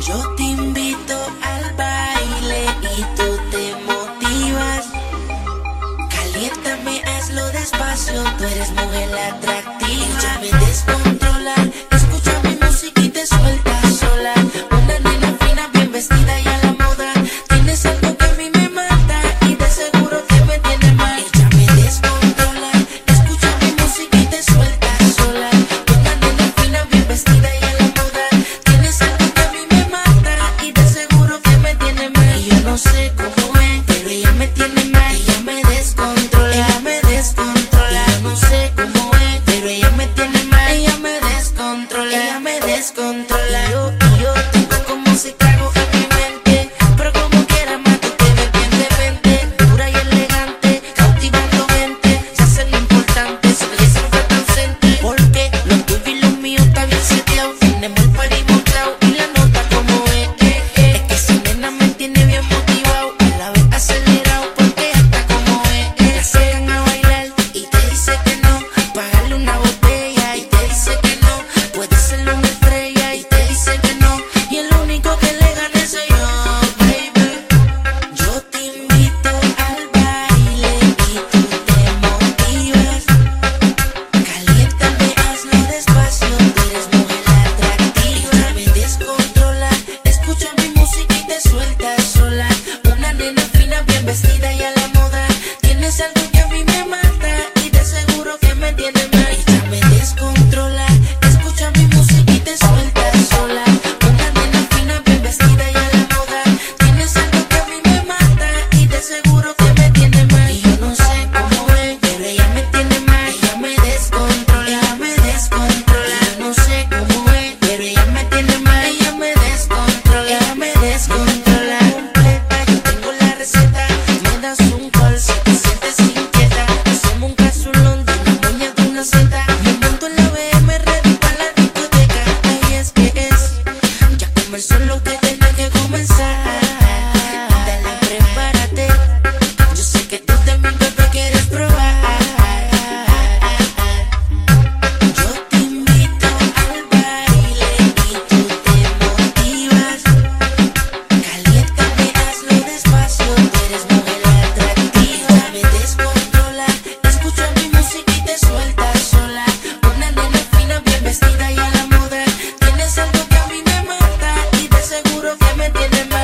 Yo te invito al descontrola. Ella me descontrola. Y yo, y yo tengo como si Dime solo que me tiene mal.